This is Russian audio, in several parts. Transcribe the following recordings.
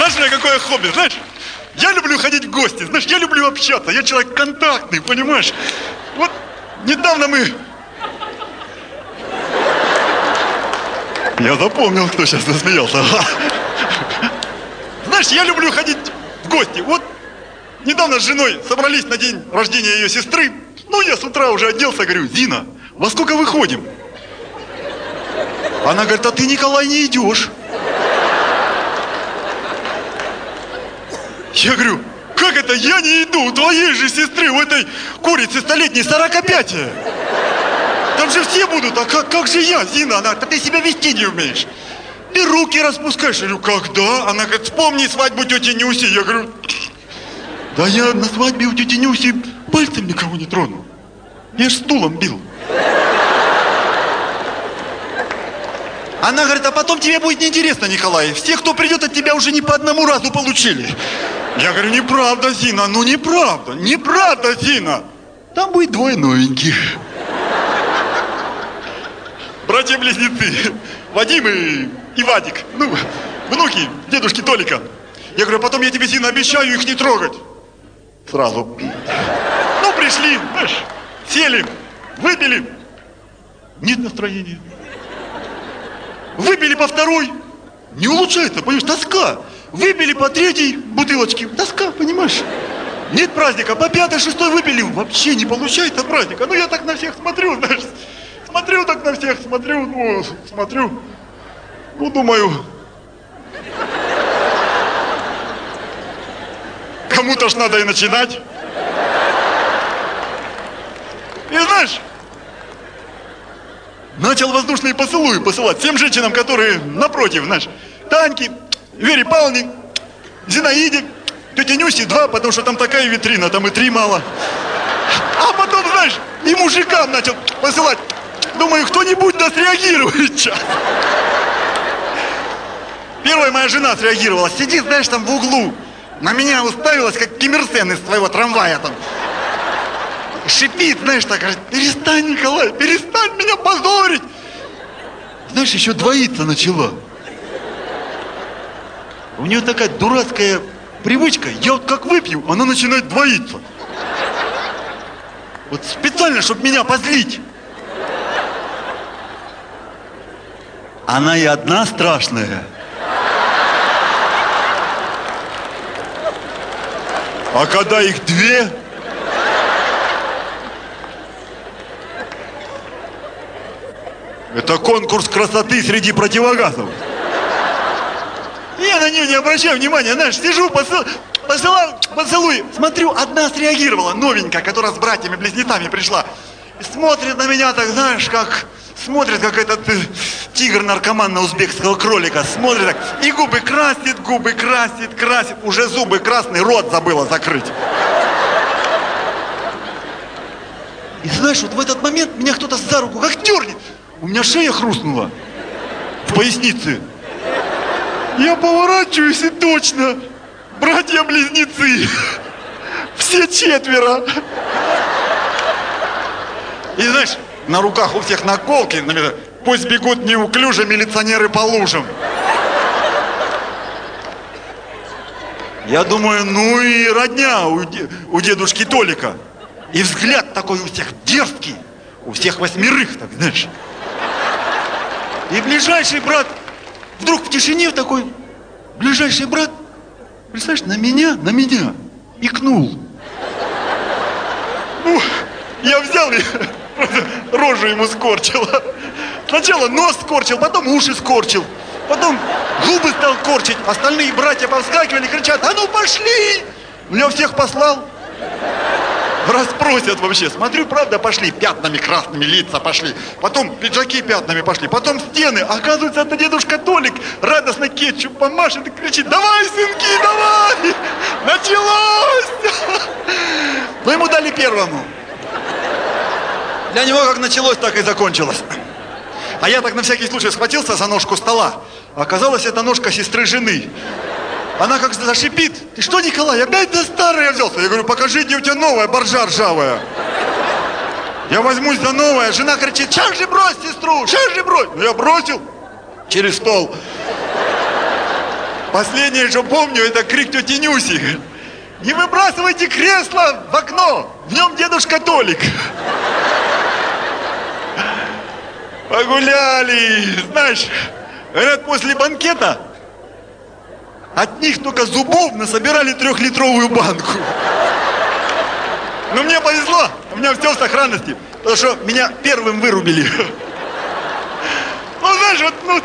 Знаешь, у меня какое хобби, знаешь? Я люблю ходить в гости, знаешь, я люблю общаться, я человек контактный, понимаешь? Вот недавно мы... Я запомнил, кто сейчас засмеялся. Знаешь, я люблю ходить в гости. Вот недавно с женой собрались на день рождения ее сестры. Ну, я с утра уже оделся, говорю, Зина, во сколько выходим? Она говорит, а ты, Николай, не идешь. Я говорю, как это я не иду? У твоей же сестры, у этой курицы столетней 45 -е. Там же все будут, а как, как же я, Зина? Она, да ты себя вести не умеешь. Ты руки распускаешь. Я говорю, когда? Она говорит, вспомни свадьбу тети Нюси. Я говорю, да я на свадьбе у тети Нюси пальцем никого не тронул. Я ж стулом бил. Она говорит, а потом тебе будет неинтересно, Николай. Все, кто придет от тебя, уже не по одному разу получили. Я говорю, неправда, Зина, ну неправда, неправда, Зина. Там будет двое новеньких. Братья-близнецы, Вадим и, и Вадик. Ну, внуки дедушки Толика. Я говорю, а потом я тебе, Зина, обещаю их не трогать. Сразу. Ну, пришли, знаешь, сели, выпили. Нет настроения. Выпили по второй. Не улучшается, понимаешь, тоска. Выпили по третьей бутылочке. Тоска, понимаешь? Нет праздника. По пятой, шестой выпили. Вообще не получается праздника. Ну, я так на всех смотрю, знаешь. Смотрю так на всех, смотрю, ну, смотрю. Ну, думаю, кому-то ж надо и начинать. И знаешь, начал воздушные поцелуи посылать всем женщинам, которые напротив, знаешь, Таньке, Вере Павловне, Зинаиде, тете Нюсе два, потому что там такая витрина, там и три мало. А потом, знаешь, и мужикам начал посылать. Думаю, кто-нибудь да среагирует сейчас. Первая моя жена среагировала. Сидит, знаешь, там в углу. На меня уставилась, как Ким Ир Сен из своего трамвая там. Шипит, знаешь, так говорит, перестань, Николай, перестань меня позорить. Знаешь, еще двоиться начала. У нее такая дурацкая привычка, я вот как выпью, она начинает двоиться. Вот специально, чтобы меня позлить. Она и одна страшная. А когда их две, это конкурс красоты среди противогазов. На нее не обращаю внимания, знаешь, сижу, посыл, посылаю поцелуй. Смотрю, одна среагировала, новенькая, которая с братьями-близнецами пришла. И смотрит на меня так, знаешь, как смотрит, как этот э, тигр-наркоман на узбекского кролика. Смотрит так, и губы красит, губы красит, красит. Уже зубы красный, рот забыла закрыть. И знаешь, вот в этот момент меня кто-то за руку как дернет. У меня шея хрустнула в пояснице. Я поворачиваюсь и точно. Братья-близнецы. Все четверо. И знаешь, на руках у всех наколки. Пусть бегут неуклюже милиционеры по лужам. Я думаю, ну и родня у, дедушки Толика. И взгляд такой у всех дерзкий. У всех восьмерых, так знаешь. И ближайший брат в тишине такой, ближайший брат, представляешь, на меня, на меня, икнул. Ну, я взял и рожу ему скорчила. Сначала нос скорчил, потом уши скорчил. Потом губы стал корчить. Остальные братья повскакивали, кричат, а ну пошли! Я всех послал. Распросят вообще. Смотрю, правда, пошли пятнами красными лица пошли. Потом пиджаки пятнами пошли. Потом стены. Оказывается, это дедушка Толик радостно кетчуп помашет и кричит, давай, сынки, давай! Началось! Но ему дали первому. Для него как началось, так и закончилось. А я так на всякий случай схватился за ножку стола. Оказалось, это ножка сестры жены. Она как зашипит. Ты что, Николай, опять за старое взялся? Я говорю, покажите, у тебя новая боржа ржавая. Я возьмусь за новое. Жена кричит, сейчас же брось сестру, сейчас же брось. Ну, я бросил через стол. Последнее, что помню, это крик тети Нюси. Не выбрасывайте кресло в окно, в нем дедушка Толик. Погуляли, знаешь, говорят, после банкета от них только зубов насобирали трехлитровую банку. Но мне повезло, у меня все в сохранности, потому что меня первым вырубили. Ну, знаешь, вот, ну,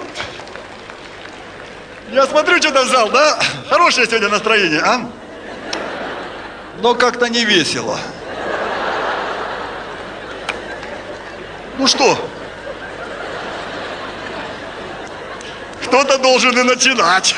я смотрю, что-то в зал, да? Хорошее сегодня настроение, а? Но как-то не весело. Ну что? Кто-то должен и начинать.